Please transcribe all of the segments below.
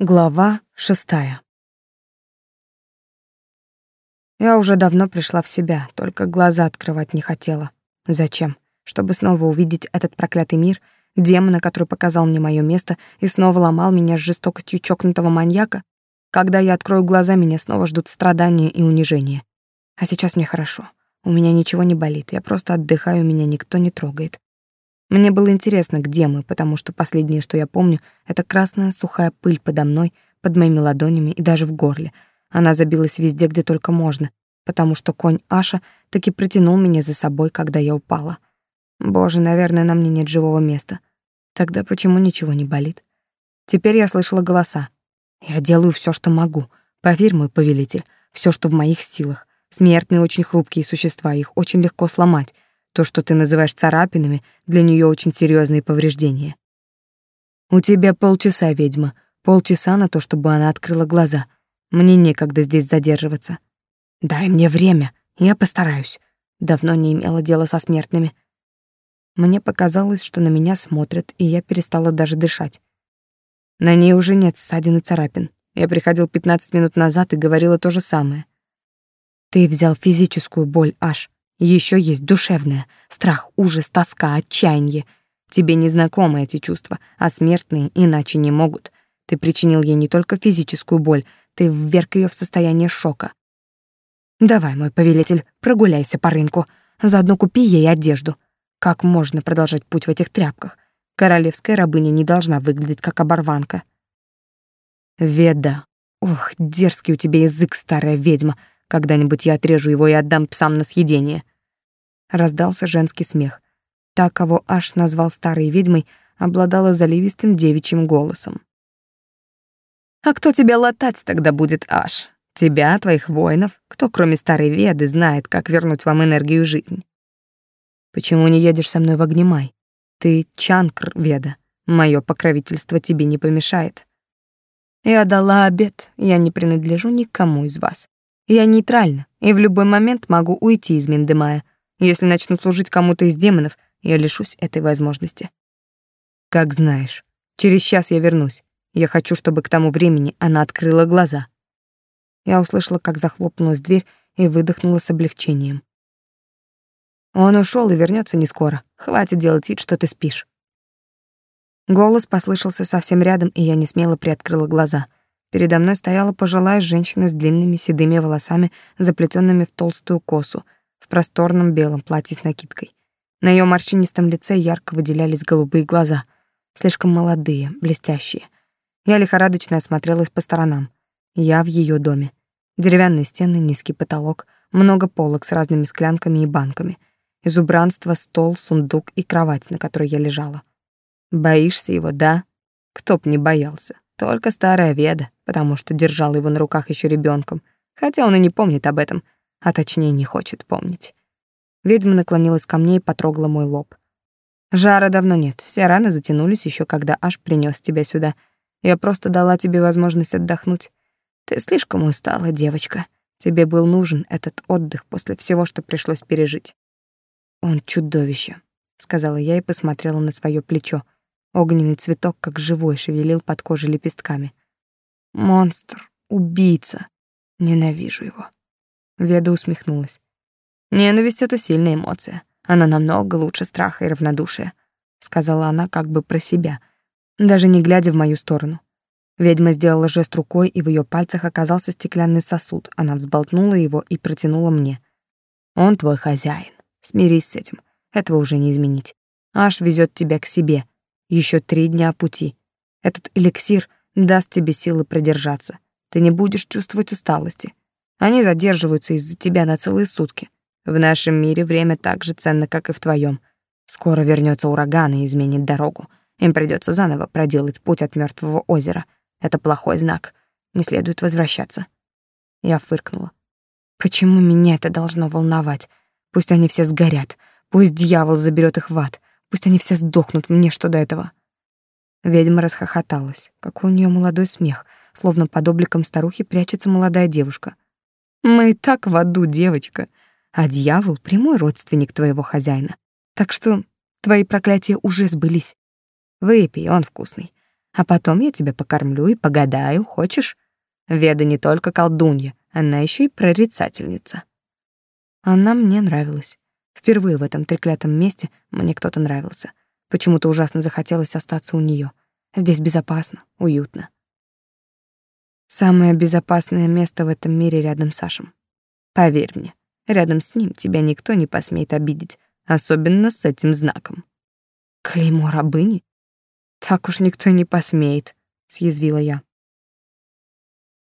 Глава шестая. Я уже давно пришла в себя, только глаза открывать не хотела. Зачем? Чтобы снова увидеть этот проклятый мир, демона, который показал мне мое место и снова ломал меня с жестокостью чокнутого маньяка? Когда я открою глаза, меня снова ждут страдания и унижения. А сейчас мне хорошо. У меня ничего не болит, я просто отдыхаю, меня никто не трогает. Мне было интересно, где мы, потому что последнее, что я помню, это красная сухая пыль подо мной, под моими ладонями и даже в горле. Она забилась везде, где только можно, потому что конь Аша таки притянул меня за собой, когда я упала. Боже, наверное, на мне нет живого места. Тогда почему ничего не болит? Теперь я слышала голоса. Я делаю все, что могу. Поверь, мой повелитель, все, что в моих силах. Смертные очень хрупкие существа, их очень легко сломать. То, что ты называешь царапинами, для нее очень серьезные повреждения. У тебя полчаса, ведьма, полчаса на то, чтобы она открыла глаза. Мне некогда здесь задерживаться. Дай мне время, я постараюсь. Давно не имела дела со смертными. Мне показалось, что на меня смотрят, и я перестала даже дышать. На ней уже нет ссадин и царапин. Я приходил 15 минут назад и говорила то же самое. Ты взял физическую боль, Аш. Еще есть душевное, страх, ужас, тоска, отчаяние. Тебе не знакомы эти чувства, а смертные иначе не могут. Ты причинил ей не только физическую боль, ты вверг ее в состояние шока. Давай, мой повелитель, прогуляйся по рынку, заодно купи ей одежду. Как можно продолжать путь в этих тряпках? Королевская рабыня не должна выглядеть как оборванка. Веда. Ох, дерзкий у тебя язык, старая ведьма. Когда-нибудь я отрежу его и отдам псам на съедение. Раздался женский смех. Та, кого Аш назвал старой ведьмой, обладала заливистым девичьим голосом. «А кто тебя латать тогда будет, Аш? Тебя, твоих воинов? Кто, кроме старой Веды, знает, как вернуть вам энергию жизни? Почему не едешь со мной в Огнемай? Ты Чанкр, Веда. Мое покровительство тебе не помешает. Я дала обет, я не принадлежу никому из вас. Я нейтральна и в любой момент могу уйти из Миндемая. Если начну служить кому-то из демонов, я лишусь этой возможности. Как знаешь. Через час я вернусь. Я хочу, чтобы к тому времени она открыла глаза. Я услышала, как захлопнулась дверь и выдохнула с облегчением. Он ушел и вернется не скоро. Хватит делать вид, что ты спишь. Голос послышался совсем рядом, и я не смело приоткрыла глаза — Передо мной стояла пожилая женщина с длинными седыми волосами, заплетенными в толстую косу, в просторном белом платье с накидкой. На ее морщинистом лице ярко выделялись голубые глаза, слишком молодые, блестящие. Я лихорадочно осмотрелась по сторонам. Я в ее доме. Деревянные стены, низкий потолок, много полок с разными склянками и банками. Из убранства стол, сундук и кровать, на которой я лежала. Боишься его, да? Кто б не боялся. Только старая Веда, потому что держала его на руках еще ребенком, хотя он и не помнит об этом, а точнее не хочет помнить. Ведьма наклонилась ко мне и потрогала мой лоб. Жара давно нет, все раны затянулись еще когда аж принес тебя сюда. Я просто дала тебе возможность отдохнуть. Ты слишком устала, девочка. Тебе был нужен этот отдых после всего, что пришлось пережить. Он чудовище, сказала я и посмотрела на свое плечо. Огненный цветок, как живой, шевелил под кожей лепестками. Монстр, убийца. Ненавижу его. Веда усмехнулась. Ненависть — это сильная эмоция. Она намного лучше страха и равнодушия, сказала она как бы про себя, даже не глядя в мою сторону. Ведьма сделала жест рукой, и в ее пальцах оказался стеклянный сосуд. Она взболтнула его и протянула мне. Он твой хозяин. Смирись с этим. Этого уже не изменить. Аш везет тебя к себе, еще три дня пути. Этот эликсир даст тебе силы продержаться. Ты не будешь чувствовать усталости. Они задерживаются из-за тебя на целые сутки. В нашем мире время так же ценно, как и в твоем. Скоро вернется ураган и изменит дорогу. Им придется заново проделать путь от мертвого озера. Это плохой знак. Не следует возвращаться. Я фыркнула. Почему меня это должно волновать? Пусть они все сгорят. Пусть дьявол заберет их в ад. Пусть они все сдохнут, мне что до этого. Ведьма расхохоталась. Какой у нее молодой смех, словно под обликом старухи прячется молодая девушка. Мы и так в аду, девочка. А дьявол — прямой родственник твоего хозяина. Так что твои проклятия уже сбылись. Выпей, он вкусный. А потом я тебя покормлю и погадаю, хочешь? Веда не только колдунья, она еще и прорицательница. Она мне нравилась. Впервые в этом треклятом месте мне кто-то нравился. Почему-то ужасно захотелось остаться у нее. Здесь безопасно, уютно. Самое безопасное место в этом мире рядом с Сашем. Поверь мне, рядом с ним тебя никто не посмеет обидеть, особенно с этим знаком. Клеймо рабыни? Так уж никто не посмеет, съязвила я.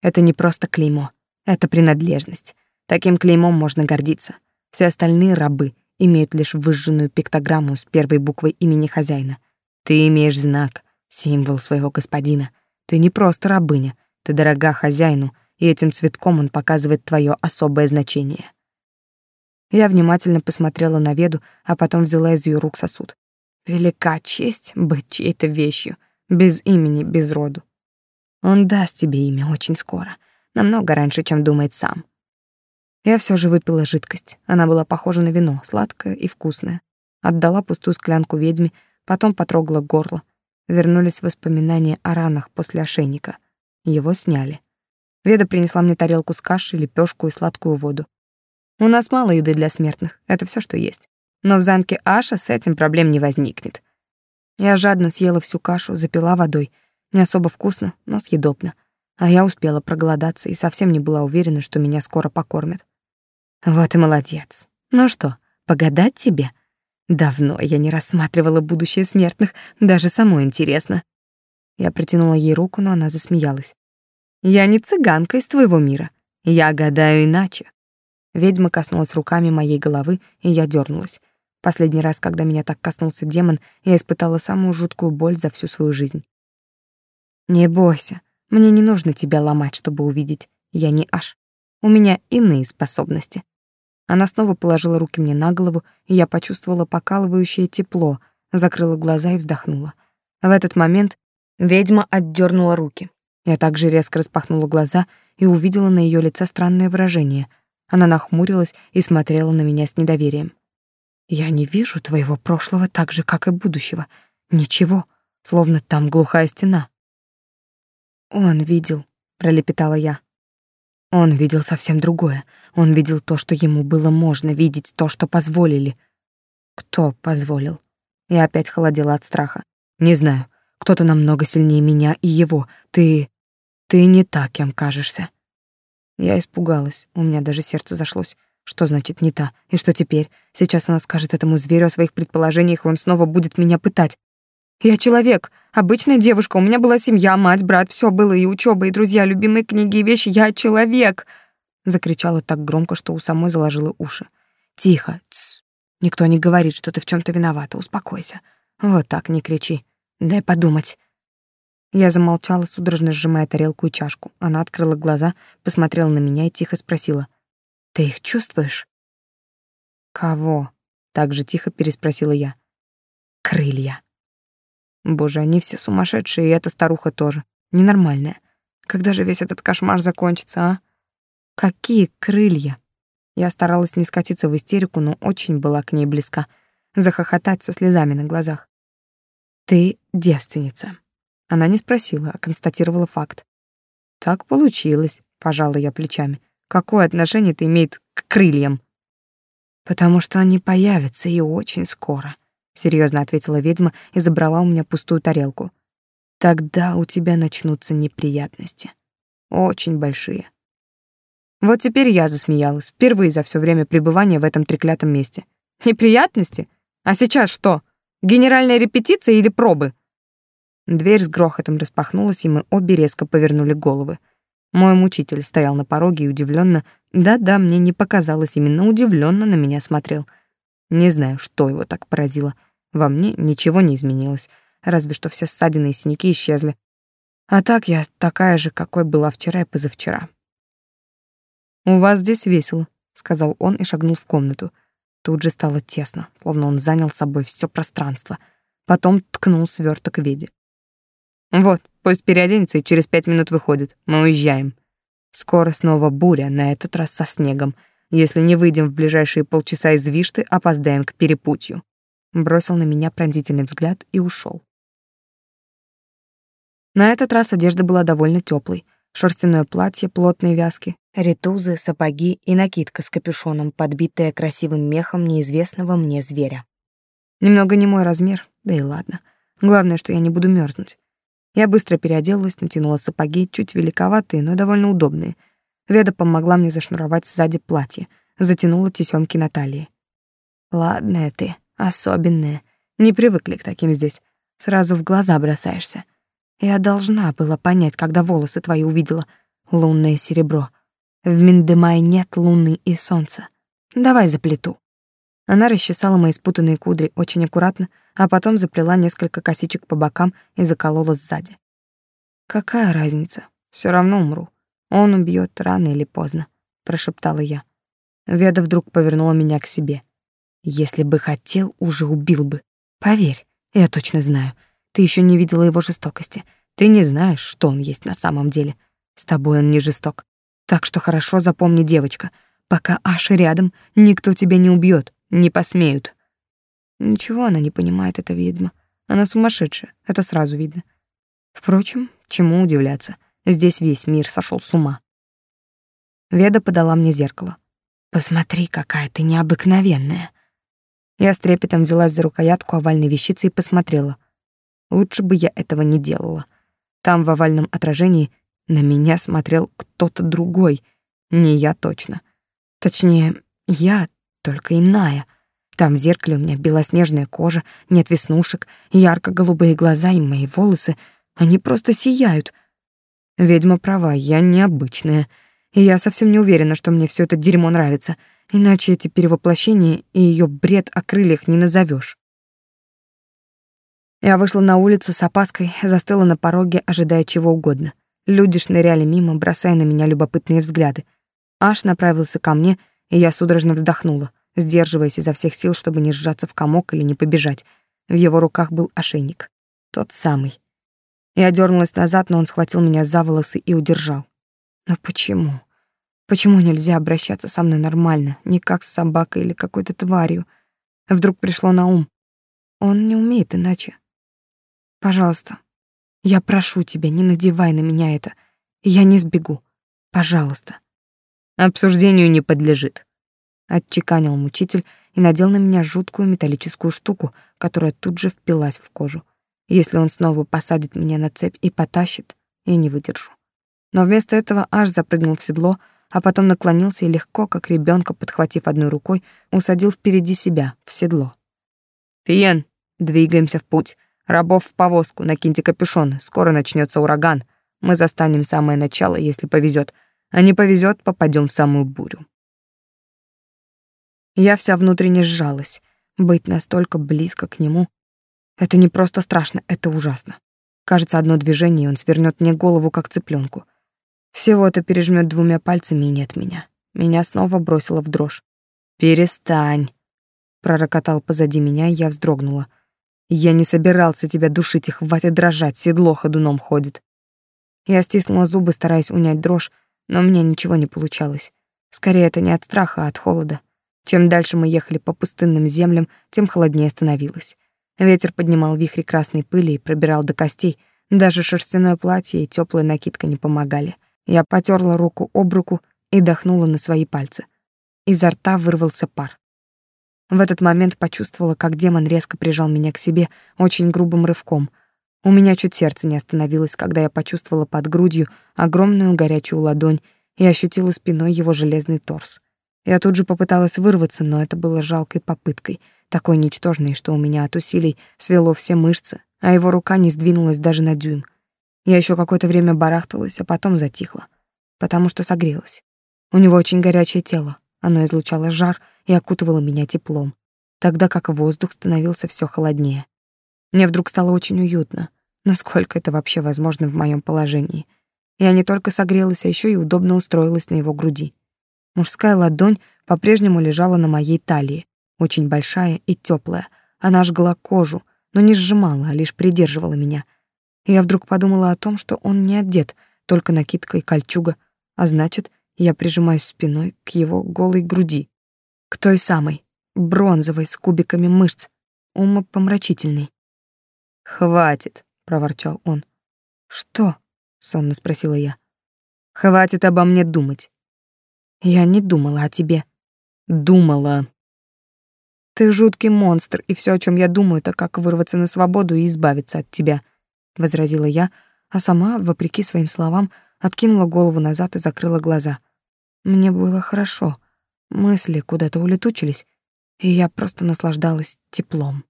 Это не просто клеймо, это принадлежность. Таким клеймом можно гордиться. Все остальные рабы имеют лишь выжженную пиктограмму с первой буквой имени хозяина. Ты имеешь знак, символ своего господина. Ты не просто рабыня, ты дорога хозяину, и этим цветком он показывает твое особое значение. Я внимательно посмотрела на Веду, а потом взяла из ее рук сосуд. Велика честь быть чьей-то вещью, без имени, без роду. Он даст тебе имя очень скоро, намного раньше, чем думает сам. Я все же выпила жидкость. Она была похожа на вино, сладкая и вкусная. Отдала пустую склянку ведьме, потом потрогала горло. Вернулись воспоминания о ранах после ошейника. Его сняли. Веда принесла мне тарелку с кашей, лепешку и сладкую воду. У нас мало еды для смертных, это все, что есть. Но в замке Аша с этим проблем не возникнет. Я жадно съела всю кашу, запила водой. Не особо вкусно, но съедобно. А я успела проголодаться и совсем не была уверена, что меня скоро покормят. Вот и молодец. Ну что, погадать тебе? Давно я не рассматривала будущее смертных, даже самой интересно. Я протянула ей руку, но она засмеялась. Я не цыганка из твоего мира. Я гадаю иначе. Ведьма коснулась руками моей головы, и я дернулась. Последний раз, когда меня так коснулся демон, я испытала самую жуткую боль за всю свою жизнь. Не бойся, мне не нужно тебя ломать, чтобы увидеть. Я не аж. У меня иные способности. Она снова положила руки мне на голову, и я почувствовала покалывающее тепло, закрыла глаза и вздохнула. В этот момент ведьма отдернула руки. Я также резко распахнула глаза и увидела на ее лице странное выражение. Она нахмурилась и смотрела на меня с недоверием. «Я не вижу твоего прошлого так же, как и будущего. Ничего, словно там глухая стена». «Он видел», — пролепетала я. Он видел совсем другое. Он видел то, что ему было можно видеть, то, что позволили. Кто позволил? Я опять холодела от страха. Не знаю. Кто-то намного сильнее меня и его. Ты... ты не так, кем кажешься. Я испугалась. У меня даже сердце зашлось. Что значит не та? И что теперь? Сейчас она скажет этому зверю о своих предположениях, и он снова будет меня пытать. Я человек, обычная девушка, у меня была семья, мать, брат, все было, и учеба, и друзья, любимые книги и вещи. Я человек!» Закричала так громко, что у самой заложила уши. «Тихо, тс. Никто не говорит, что ты в чем то виновата, успокойся. Вот так не кричи. Дай подумать». Я замолчала, судорожно сжимая тарелку и чашку. Она открыла глаза, посмотрела на меня и тихо спросила. «Ты их чувствуешь?» «Кого?» — так же тихо переспросила я. «Крылья». Боже, они все сумасшедшие, и эта старуха тоже. Ненормальная. Когда же весь этот кошмар закончится, а? Какие крылья? Я старалась не скатиться в истерику, но очень была к ней близка. Захохотать со слезами на глазах. «Ты девственница». Она не спросила, а констатировала факт. «Так получилось», — пожала я плечами. «Какое отношение это имеет к крыльям?» «Потому что они появятся и очень скоро», серьезно ответила ведьма и забрала у меня пустую тарелку. Тогда у тебя начнутся неприятности. Очень большие. Вот теперь я засмеялась, впервые за все время пребывания в этом треклятом месте. Неприятности? А сейчас что? Генеральная репетиция или пробы? Дверь с грохотом распахнулась, и мы обе резко повернули головы. Мой мучитель стоял на пороге и удивленно, да-да, мне не показалось, именно удивленно на меня смотрел. Не знаю, что его так поразило — во мне ничего не изменилось, разве что все ссадины и синяки исчезли. А так я такая же, какой была вчера и позавчера. «У вас здесь весело», — сказал он и шагнул в комнату. Тут же стало тесно, словно он занял собой все пространство. Потом ткнул сверток Веде. «Вот, пусть переоденется и через пять минут выходит. Мы уезжаем. Скоро снова буря, на этот раз со снегом. Если не выйдем в ближайшие полчаса из Вишты, опоздаем к перепутью» бросил на меня пронзительный взгляд и ушел. На этот раз одежда была довольно теплой. Шерстяное платье, плотные вязки, ритузы, сапоги и накидка с капюшоном, подбитая красивым мехом неизвестного мне зверя. Немного не мой размер, да и ладно. Главное, что я не буду мерзнуть. Я быстро переоделась, натянула сапоги, чуть великоватые, но довольно удобные. Веда помогла мне зашнуровать сзади платье, затянула тесёмки на талии. «Ладная ты, особенная. Не привыкли к таким здесь. Сразу в глаза бросаешься. Я должна была понять, когда волосы твои увидела. Лунное серебро. В Миндемае нет луны и солнца. Давай заплету». Она расчесала мои спутанные кудри очень аккуратно, а потом заплела несколько косичек по бокам и заколола сзади. «Какая разница? Все равно умру. Он убьет рано или поздно», — прошептала я. Веда вдруг повернула меня к себе. «Если бы хотел, уже убил бы. Поверь, я точно знаю. Ты еще не видела его жестокости. Ты не знаешь, что он есть на самом деле. С тобой он не жесток. Так что хорошо запомни, девочка, пока Аша рядом, никто тебя не убьет, не посмеют. Ничего она не понимает, эта ведьма. Она сумасшедшая, это сразу видно. Впрочем, чему удивляться? Здесь весь мир сошел с ума. Веда подала мне зеркало. Посмотри, какая ты необыкновенная. Я с трепетом взялась за рукоятку овальной вещицы и посмотрела. Лучше бы я этого не делала. Там в овальном отражении на меня смотрел кто-то другой, не я точно. Точнее, я, только иная. Там в зеркале у меня белоснежная кожа, нет веснушек, ярко-голубые глаза и мои волосы, они просто сияют. Ведьма права, я необычная, и я совсем не уверена, что мне все это дерьмо нравится — Иначе эти перевоплощения и ее бред о крыльях не назовешь. Я вышла на улицу с опаской, застыла на пороге, ожидая чего угодно. Люди шныряли мимо, бросая на меня любопытные взгляды. Аш направился ко мне, и я судорожно вздохнула, сдерживаясь изо всех сил, чтобы не сжаться в комок или не побежать. В его руках был ошейник. Тот самый. Я дернулась назад, но он схватил меня за волосы и удержал. Но почему? Почему нельзя обращаться со мной нормально, не как с собакой или какой-то тварью? Вдруг пришло на ум. Он не умеет иначе. Пожалуйста, я прошу тебя, не надевай на меня это. Я не сбегу. Пожалуйста. Обсуждению не подлежит. Отчеканил мучитель и надел на меня жуткую металлическую штуку, которая тут же впилась в кожу. Если он снова посадит меня на цепь и потащит, я не выдержу. Но вместо этого аж запрыгнул в седло, а потом наклонился и легко, как ребенка, подхватив одной рукой, усадил впереди себя, в седло. «Пиен, двигаемся в путь. Рабов в повозку, накиньте капюшон, скоро начнется ураган. Мы застанем самое начало, если повезет, а не повезет, попадем в самую бурю». Я вся внутренне сжалась. Быть настолько близко к нему — это не просто страшно, это ужасно. Кажется, одно движение, и он свернет мне голову, как цыпленку. Всего-то пережмет двумя пальцами и нет меня. Меня снова бросило в дрожь. «Перестань!» Пророкотал позади меня, и я вздрогнула. «Я не собирался тебя душить и хватит дрожать, седло ходуном ходит». Я стиснула зубы, стараясь унять дрожь, но у меня ничего не получалось. Скорее, это не от страха, а от холода. Чем дальше мы ехали по пустынным землям, тем холоднее становилось. Ветер поднимал вихри красной пыли и пробирал до костей. Даже шерстяное платье и теплая накидка не помогали. Я потерла руку об руку и дохнула на свои пальцы. Изо рта вырвался пар. В этот момент почувствовала, как демон резко прижал меня к себе очень грубым рывком. У меня чуть сердце не остановилось, когда я почувствовала под грудью огромную горячую ладонь и ощутила спиной его железный торс. Я тут же попыталась вырваться, но это было жалкой попыткой, такой ничтожной, что у меня от усилий свело все мышцы, а его рука не сдвинулась даже на дюйм. Я еще какое-то время барахталась, а потом затихла, потому что согрелась. У него очень горячее тело, оно излучало жар и окутывало меня теплом, тогда как воздух становился все холоднее. Мне вдруг стало очень уютно, насколько это вообще возможно в моем положении. Я не только согрелась, а еще и удобно устроилась на его груди. Мужская ладонь по-прежнему лежала на моей талии, очень большая и теплая. Она жгла кожу, но не сжимала, а лишь придерживала меня — я вдруг подумала о том, что он не одет, только накидка и кольчуга, а значит, я прижимаюсь спиной к его голой груди, к той самой, бронзовой, с кубиками мышц, умопомрачительной. «Хватит», — проворчал он. Что? сонно спросила я. Хватит обо мне думать. Я не думала о тебе. Думала. Ты жуткий монстр, и все, о чем я думаю, это как вырваться на свободу и избавиться от тебя, возразила я, а сама, вопреки своим словам, откинула голову назад и закрыла глаза. Мне было хорошо. Мысли куда-то улетучились, и я просто наслаждалась теплом.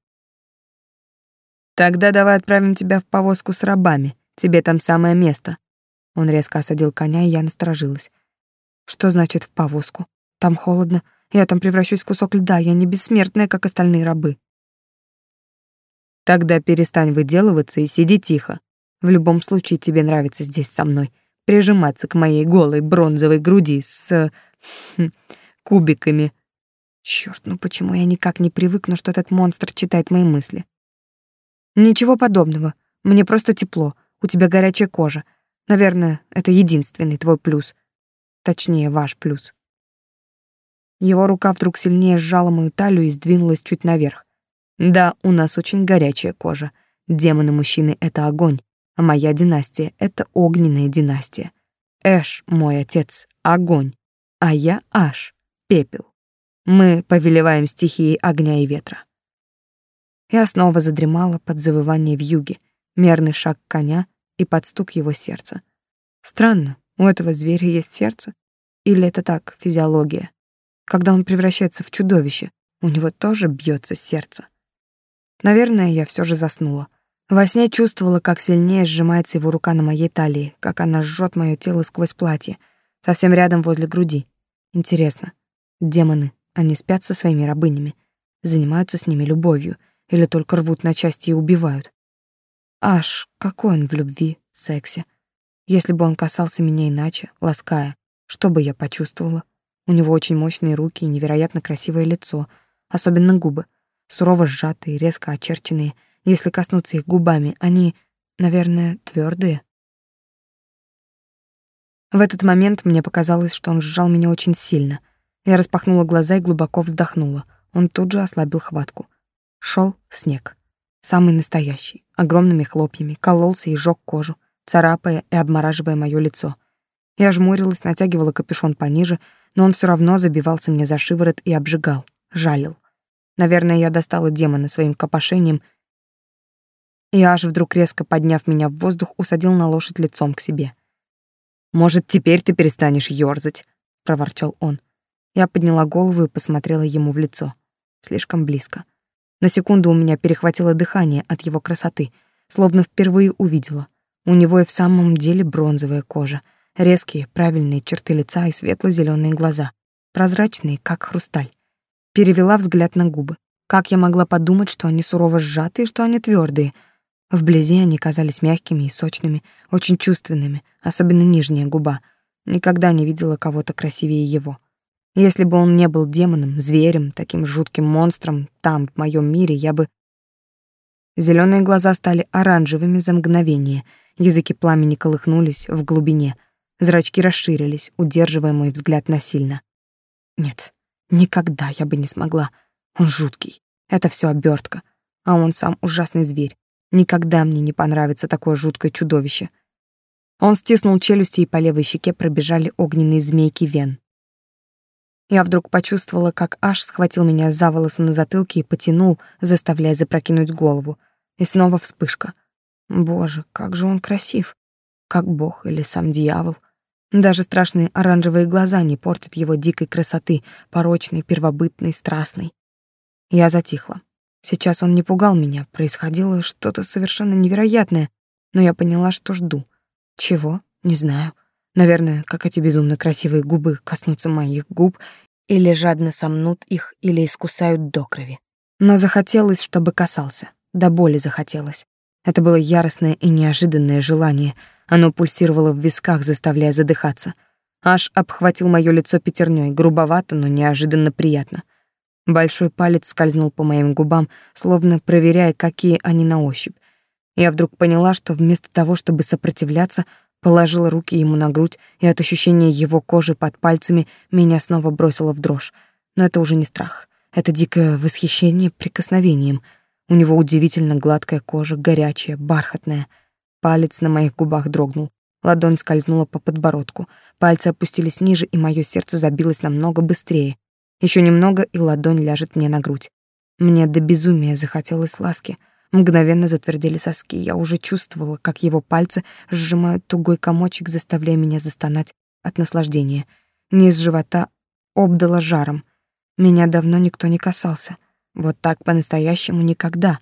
Тогда давай отправим тебя в повозку с рабами. Тебе там самое место. Он резко осадил коня, и я насторожилась. Что значит в повозку? Там холодно. Я там превращусь в кусок льда, я не бессмертная, как остальные рабы. Тогда перестань выделываться и сиди тихо. В любом случае тебе нравится здесь со мной. Прижиматься к моей голой бронзовой груди с... Хм, кубиками. Чёрт, ну почему я никак не привыкну, что этот монстр читает мои мысли? Ничего подобного. Мне просто тепло. У тебя горячая кожа. Наверное, это единственный твой плюс. Точнее, ваш плюс. Его рука вдруг сильнее сжала мою талию и сдвинулась чуть наверх. Да, у нас очень горячая кожа. Демоны-мужчины — это огонь, а моя династия — это огненная династия. Эш, мой отец, — огонь, а я Аш, — пепел. Мы повелеваем стихией огня и ветра. Я снова задремала под завывание вьюги, мерный шаг коня и под стук его сердца. Странно, у этого зверя есть сердце? Или это так, физиология? Когда он превращается в чудовище, у него тоже бьется сердце. Наверное, я все же заснула. Во сне чувствовала, как сильнее сжимается его рука на моей талии, как она жжет мое тело сквозь платье, совсем рядом возле груди. Интересно, демоны, они спят со своими рабынями, занимаются с ними любовью или только рвут на части и убивают? Аж, какой он в любви, сексе. Если бы он касался меня иначе, лаская, что бы я почувствовала? У него очень мощные руки и невероятно красивое лицо, особенно губы, сурово сжатые, резко очерченные. Если коснуться их губами, они, наверное, твердые. В этот момент мне показалось, что он сжал меня очень сильно. Я распахнула глаза и глубоко вздохнула. Он тут же ослабил хватку. Шел снег. Самый настоящий, огромными хлопьями, кололся и жёг кожу, царапая и обмораживая моё лицо. Я жмурилась, натягивала капюшон пониже, но он все равно забивался мне за шиворот и обжигал, жалил. Наверное, я достала демона своим копошением, и аж вдруг резко подняв меня в воздух, усадил на лошадь лицом к себе. «Может, теперь ты перестанешь ёрзать?» — проворчал он. Я подняла голову и посмотрела ему в лицо. Слишком близко. На секунду у меня перехватило дыхание от его красоты, словно впервые увидела. У него и в самом деле бронзовая кожа — Резкие, правильные черты лица и светло зеленые глаза, прозрачные, как хрусталь. Перевела взгляд на губы. Как я могла подумать, что они сурово сжаты и что они твердые? Вблизи они казались мягкими и сочными, очень чувственными, особенно нижняя губа. Никогда не видела кого-то красивее его. Если бы он не был демоном, зверем, таким жутким монстром там, в моем мире, я бы... Зеленые глаза стали оранжевыми за мгновение, языки пламени колыхнулись в глубине — Зрачки расширились, удерживая мой взгляд насильно. Нет, никогда я бы не смогла. Он жуткий. Это все обертка. А он сам ужасный зверь. Никогда мне не понравится такое жуткое чудовище. Он стиснул челюсти, и по левой щеке пробежали огненные змейки вен. Я вдруг почувствовала, как Аш схватил меня за волосы на затылке и потянул, заставляя запрокинуть голову. И снова вспышка. Боже, как же он красив. Как бог или сам дьявол. Даже страшные оранжевые глаза не портят его дикой красоты, порочной, первобытной, страстной. Я затихла. Сейчас он не пугал меня, происходило что-то совершенно невероятное, но я поняла, что жду. Чего? Не знаю. Наверное, как эти безумно красивые губы коснутся моих губ, или жадно сомнут их, или искусают до крови. Но захотелось, чтобы касался. До боли захотелось. Это было яростное и неожиданное желание — оно пульсировало в висках, заставляя задыхаться. Аж обхватил моё лицо пятерней, грубовато, но неожиданно приятно. Большой палец скользнул по моим губам, словно проверяя, какие они на ощупь. Я вдруг поняла, что вместо того, чтобы сопротивляться, положила руки ему на грудь, и от ощущения его кожи под пальцами меня снова бросило в дрожь. Но это уже не страх. Это дикое восхищение прикосновением. У него удивительно гладкая кожа, горячая, бархатная — Палец на моих губах дрогнул. Ладонь скользнула по подбородку. Пальцы опустились ниже, и мое сердце забилось намного быстрее. Еще немного, и ладонь ляжет мне на грудь. Мне до безумия захотелось ласки. Мгновенно затвердели соски. Я уже чувствовала, как его пальцы сжимают тугой комочек, заставляя меня застонать от наслаждения. Низ живота обдало жаром. Меня давно никто не касался. Вот так по-настоящему никогда.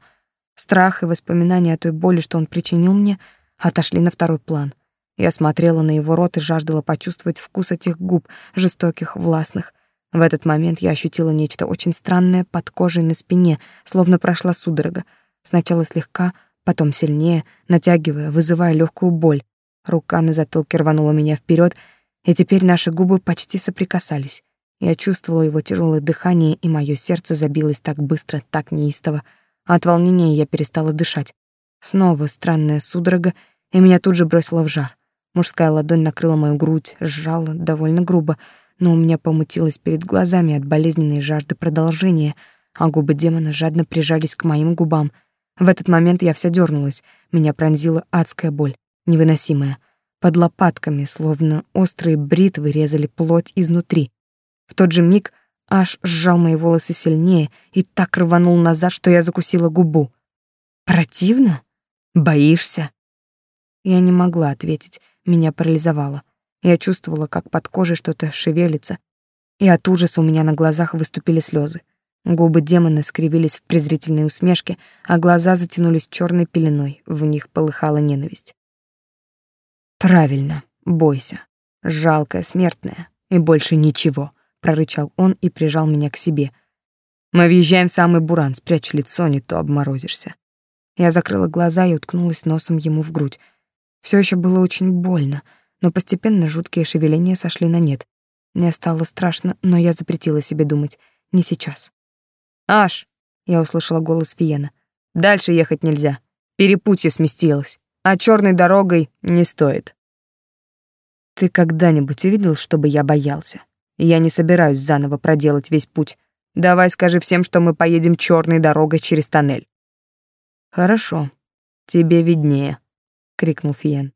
Страх и воспоминания о той боли, что он причинил мне, отошли на второй план. Я смотрела на его рот и жаждала почувствовать вкус этих губ, жестоких, властных. В этот момент я ощутила нечто очень странное под кожей на спине, словно прошла судорога. Сначала слегка, потом сильнее, натягивая, вызывая легкую боль. Рука на затылке рванула меня вперед, и теперь наши губы почти соприкасались. Я чувствовала его тяжелое дыхание, и мое сердце забилось так быстро, так неистово. От волнения я перестала дышать. Снова странная судорога, и меня тут же бросило в жар. Мужская ладонь накрыла мою грудь, сжала довольно грубо, но у меня помутилось перед глазами от болезненной жажды продолжения, а губы демона жадно прижались к моим губам — в этот момент я вся дернулась, меня пронзила адская боль, невыносимая. Под лопатками, словно острые бритвы, резали плоть изнутри. В тот же миг аж сжал мои волосы сильнее и так рванул назад, что я закусила губу. «Противно? Боишься?» Я не могла ответить, меня парализовало. Я чувствовала, как под кожей что-то шевелится, и от ужаса у меня на глазах выступили слезы. Губы демона скривились в презрительной усмешке, а глаза затянулись черной пеленой, в них полыхала ненависть. «Правильно, бойся. Жалкая смертная. И больше ничего», — прорычал он и прижал меня к себе. «Мы въезжаем в самый буран, спрячь лицо, не то обморозишься». Я закрыла глаза и уткнулась носом ему в грудь. Все еще было очень больно, но постепенно жуткие шевеления сошли на нет. Мне стало страшно, но я запретила себе думать. Не сейчас. «Аш!» — я услышала голос Фиена. «Дальше ехать нельзя. Перепутье сместилось. А черной дорогой не стоит». «Ты когда-нибудь видел, чтобы я боялся? Я не собираюсь заново проделать весь путь. Давай скажи всем, что мы поедем черной дорогой через тоннель». «Хорошо. Тебе виднее», — крикнул Фиен.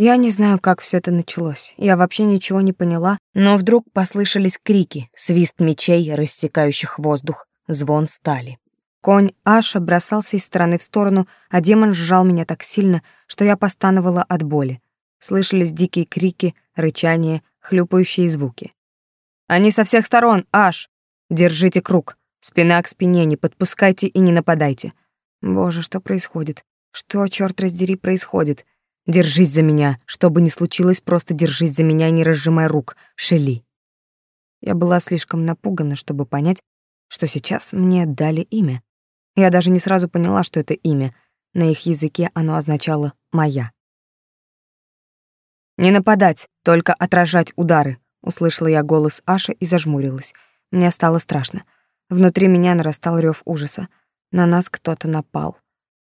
Я не знаю, как все это началось. Я вообще ничего не поняла, но вдруг послышались крики, свист мечей, рассекающих воздух, звон стали. Конь Аша бросался из стороны в сторону, а демон сжал меня так сильно, что я постановала от боли. Слышались дикие крики, рычание, хлюпающие звуки. «Они со всех сторон, Аш! Держите круг! Спина к спине, не подпускайте и не нападайте!» Боже, что происходит? Что, черт раздери, происходит? Держись за меня. Что бы ни случилось, просто держись за меня не разжимай рук. Шели. Я была слишком напугана, чтобы понять, что сейчас мне дали имя. Я даже не сразу поняла, что это имя. На их языке оно означало «моя». «Не нападать, только отражать удары», — услышала я голос Аши и зажмурилась. Мне стало страшно. Внутри меня нарастал рев ужаса. На нас кто-то напал.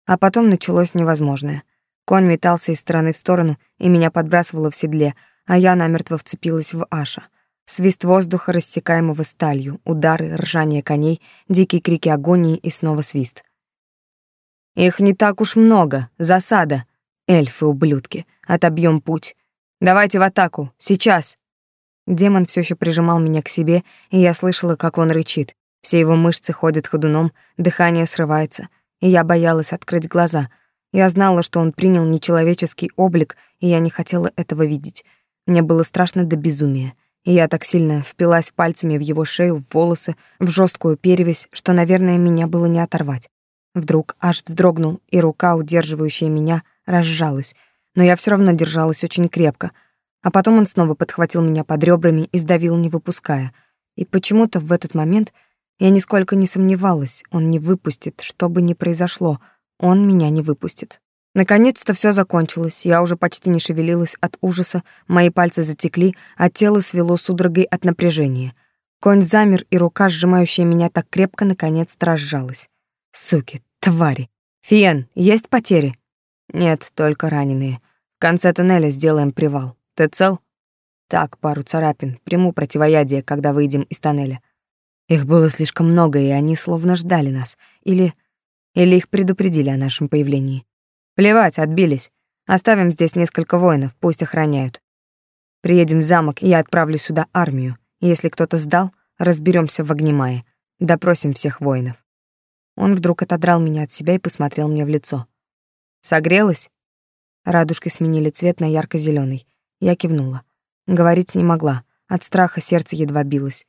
А потом началось невозможное. Конь метался из стороны в сторону, и меня подбрасывало в седле, а я намертво вцепилась в Аша. Свист воздуха, рассекаемого сталью, удары, ржание коней, дикие крики агонии и снова свист. «Их не так уж много. Засада. Эльфы-ублюдки. Отобьем путь. Давайте в атаку. Сейчас!» Демон все еще прижимал меня к себе, и я слышала, как он рычит. Все его мышцы ходят ходуном, дыхание срывается, и я боялась открыть глаза — я знала, что он принял нечеловеческий облик, и я не хотела этого видеть. Мне было страшно до безумия, и я так сильно впилась пальцами в его шею, в волосы, в жесткую перевязь, что, наверное, меня было не оторвать. Вдруг аж вздрогнул, и рука, удерживающая меня, разжалась, но я все равно держалась очень крепко. А потом он снова подхватил меня под ребрами и сдавил, не выпуская. И почему-то в этот момент я нисколько не сомневалась, он не выпустит, что бы ни произошло — он меня не выпустит. Наконец-то все закончилось. Я уже почти не шевелилась от ужаса, мои пальцы затекли, а тело свело судорогой от напряжения. Конь замер, и рука, сжимающая меня так крепко, наконец-то разжалась. Суки, твари. Фиен, есть потери? Нет, только раненые. В конце тоннеля сделаем привал. Ты цел? Так, пару царапин. Приму противоядие, когда выйдем из тоннеля. Их было слишком много, и они словно ждали нас. Или или их предупредили о нашем появлении. Плевать, отбились. Оставим здесь несколько воинов, пусть охраняют. Приедем в замок, и я отправлю сюда армию. Если кто-то сдал, разберемся в Огнемае. Допросим всех воинов. Он вдруг отодрал меня от себя и посмотрел мне в лицо. Согрелась? Радужки сменили цвет на ярко зеленый Я кивнула. Говорить не могла. От страха сердце едва билось.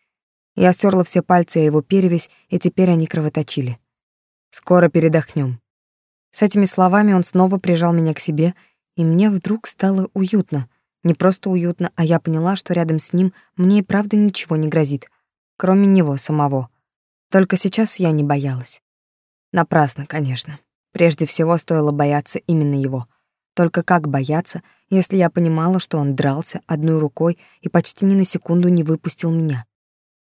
Я стерла все пальцы о его перевязь, и теперь они кровоточили. Скоро передохнем. С этими словами он снова прижал меня к себе, и мне вдруг стало уютно. Не просто уютно, а я поняла, что рядом с ним мне и правда ничего не грозит, кроме него самого. Только сейчас я не боялась. Напрасно, конечно. Прежде всего стоило бояться именно его. Только как бояться, если я понимала, что он дрался одной рукой и почти ни на секунду не выпустил меня?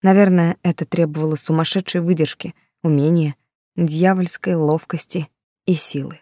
Наверное, это требовало сумасшедшей выдержки, умения, дьявольской ловкости и силы.